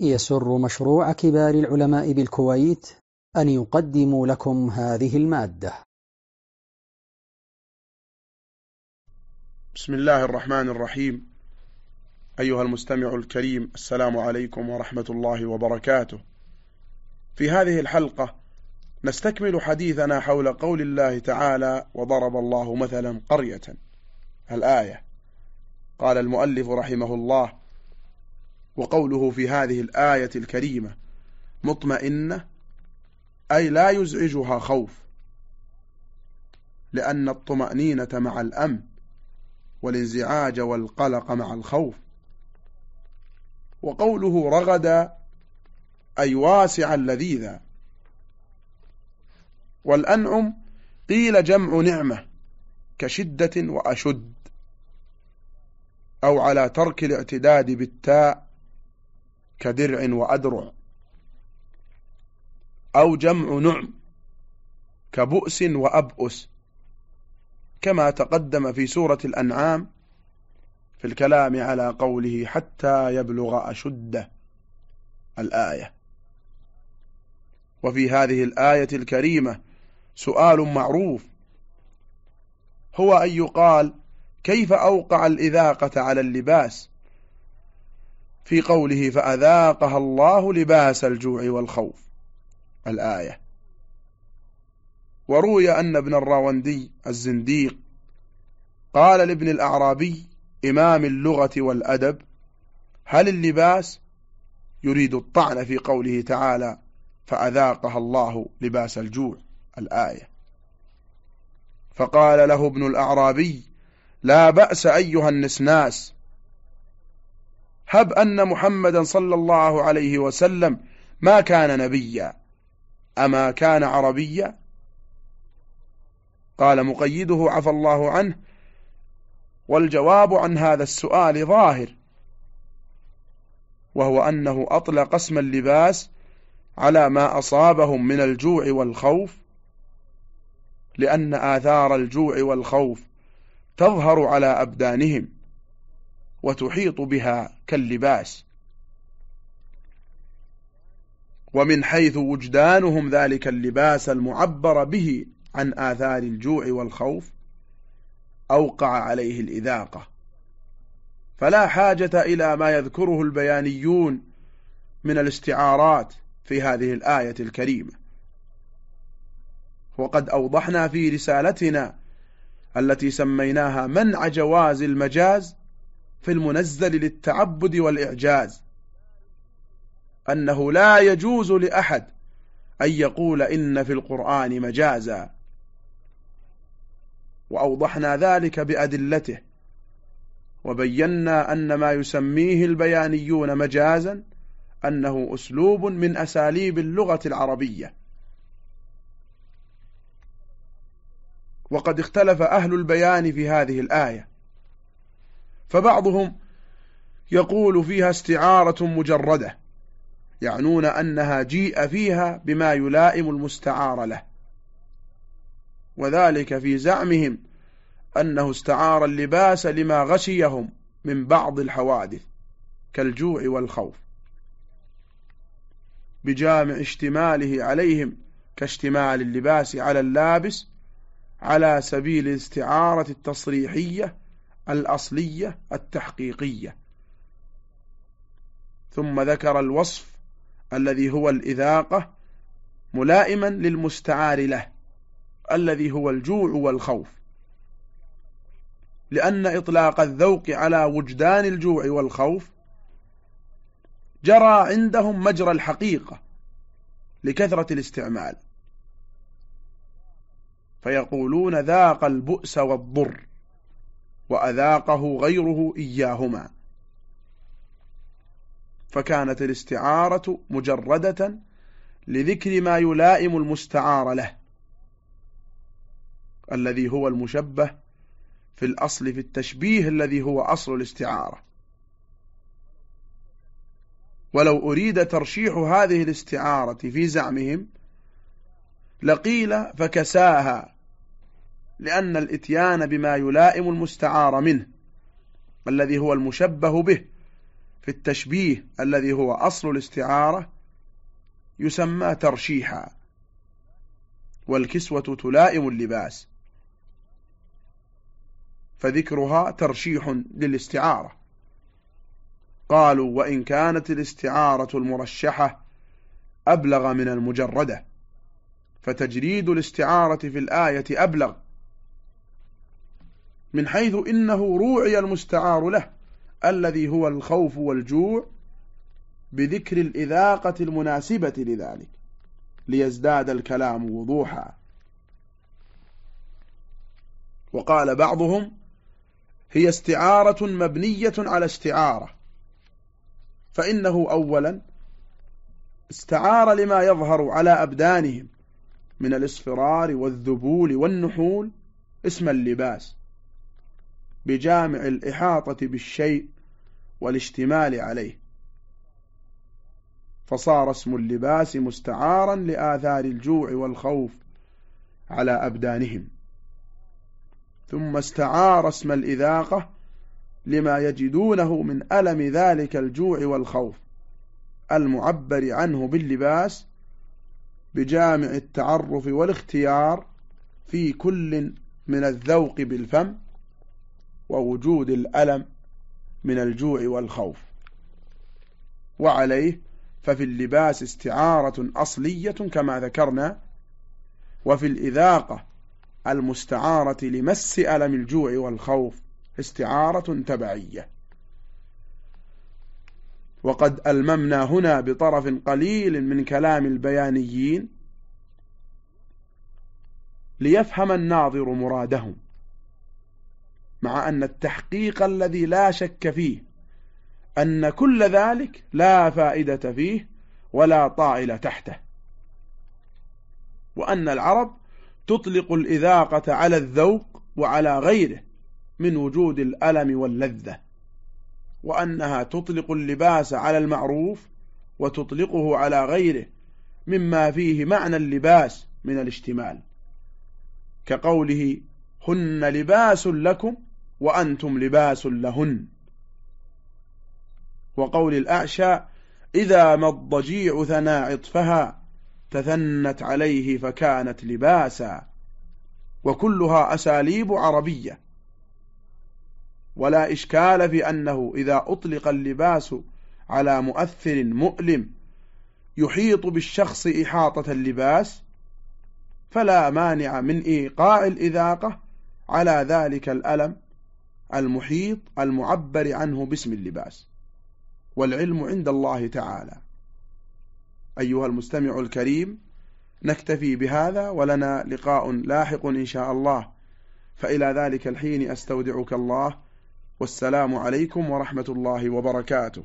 يسر مشروع كبار العلماء بالكويت أن يقدم لكم هذه المادة. بسم الله الرحمن الرحيم. أيها المستمع الكريم السلام عليكم ورحمة الله وبركاته. في هذه الحلقة نستكمل حديثنا حول قول الله تعالى وضرب الله مثلا قرية. الآية. قال المؤلف رحمه الله وقوله في هذه الآية الكريمة مطمئنة أي لا يزعجها خوف لأن الطمأنينة مع الأمن والانزعاج والقلق مع الخوف. وقوله رغد أي واسعا لذيذا. والأنعم قيل جمع نعمة كشدة وأشد أو على ترك الاعتداد بالتاء كدرع وأدرع أو جمع نعم كبؤس وأبؤس كما تقدم في سورة الأنعام في الكلام على قوله حتى يبلغ أشده الآية. وفي هذه الآية الكريمة سؤال معروف. هو أن يقال كيف أوقع الإذاقة على اللباس؟ في قوله فأذاقها الله لباس الجوع والخوف. الآية. وروي أن ابن الراوندي الزنديق قال لابن الأعرابي إمام اللغة والأدب هل اللباس يريد الطعن في قوله تعالى فأذاقها الله لباس الجوع؟ الآية. فقال له ابن الأعرابي لا بأس أيها النسناس هب أن محمدا صلى الله عليه وسلم ما كان نبيا. أما كان عربيا؟ قال مقيده عفى الله عنه والجواب عن هذا السؤال ظاهر وهو أنه أطلق اسم اللباس على ما أصابهم من الجوع والخوف لأن آثار الجوع والخوف تظهر على أبدانهم. وتحيط بها كاللباس. ومن حيث وجدانهم ذلك اللباس المعبر به عن آثار الجوع والخوف أوقع عليه الإذاقة. فلا حاجة إلى ما يذكره البيانيون من الاستعارات في هذه الآية الكريمة. وقد أوضحنا في رسالتنا التي سميناها منع جواز المجاز في المنزل للتعبد والإعجاز أنه لا يجوز لأحد أن يقول إن في القرآن مجازا. وأوضحنا ذلك بأدلته وبينا أن ما يسميه البيانيون مجازا أنه أسلوب من أساليب اللغة العربية. وقد اختلف أهل البيان في هذه الآية. فبعضهم يقول فيها استعارة مجردة يعنون أنها جيء فيها بما يلائم المستعار له. وذلك في زعمهم أنه استعار اللباس لما غشيهم من بعض الحوادث كالجوع والخوف. بجامع اشتماله عليهم كاشتمال اللباس على اللابس على سبيل الاستعارة التصريحية الأصلية التحقيقية. ثم ذكر الوصف الذي هو الإذاقة ملائما للمستعار له الذي هو الجوع والخوف. لأن إطلاق الذوق على وجدان الجوع والخوف جرى عندهم مجرى الحقيقة لكثرة الاستعمال. فيقولون ذاق البؤس والضر. وأذاقه غيره إياهما. فكانت الاستعارة مجردة لذكر ما يلائم المستعار له الذي هو المشبه في الأصل في التشبيه الذي هو أصل الاستعارة. ولو أريد ترشيح هذه الاستعارة في زعمهم لقيل فكساها لأن الإتيان بما يلائم المستعار منه الذي هو المشبه به في التشبيه الذي هو أصل الاستعارة يسمى ترشيحا والكسوة تلائم اللباس فذكرها ترشيح للاستعارة. قالوا وإن كانت الاستعارة المرشحة أبلغ من المجردة فتجريد الاستعارة في الآية أبلغ من حيث إنه روعي المستعار له الذي هو الخوف والجوع بذكر الإذاقة المناسبة لذلك ليزداد الكلام وضوحا. وقال بعضهم هي استعارة مبنية على استعارة فإنه أولا استعار لما يظهر على أبدانهم من الإصفرار والذبول والنحول اسم اللباس. بجامع الإحاطة بالشيء والاشتمال عليه. فصار اسم اللباس مستعارا لآثار الجوع والخوف على أبدانهم. ثم استعار اسم الإذاقة لما يجدونه من ألم ذلك الجوع والخوف المعبر عنه باللباس بجامع التعرف والاختيار في كل من الذوق بالفم ووجود الألم من الجوع والخوف. وعليه ففي اللباس استعارة أصلية كما ذكرنا وفي الإذاقة المستعارة لمس ألم الجوع والخوف استعارة تبعية. وقد ألممنا هنا بطرف قليل من كلام البيانيين ليفهم الناظر مرادهم. مع أن التحقيق الذي لا شك فيه أن كل ذلك لا فائدة فيه ولا طائل تحته. وأن العرب تطلق الإذاقة على الذوق وعلى غيره من وجود الألم واللذة وأنها تطلق اللباس على المعروف وتطلقه على غيره مما فيه معنى اللباس من الاشتمال كقوله هن لباس لكم وأنتم لباس لهن. وقول الأعشى إذا ما الضجيع ثنى عطفها تثنت عليه فكانت لباسا. وكلها أساليب عربية. ولا إشكال في أنه إذا أطلق اللباس على مؤثر مؤلم يحيط بالشخص إحاطة اللباس فلا مانع من إيقاع الإذاقة على ذلك الألم. المحيط المعبر عنه باسم اللباس والعلم عند الله تعالى. أيها المستمع الكريم نكتفي بهذا ولنا لقاء لاحق إن شاء الله. فإلى ذلك الحين أستودعك الله. والسلام عليكم ورحمة الله وبركاته.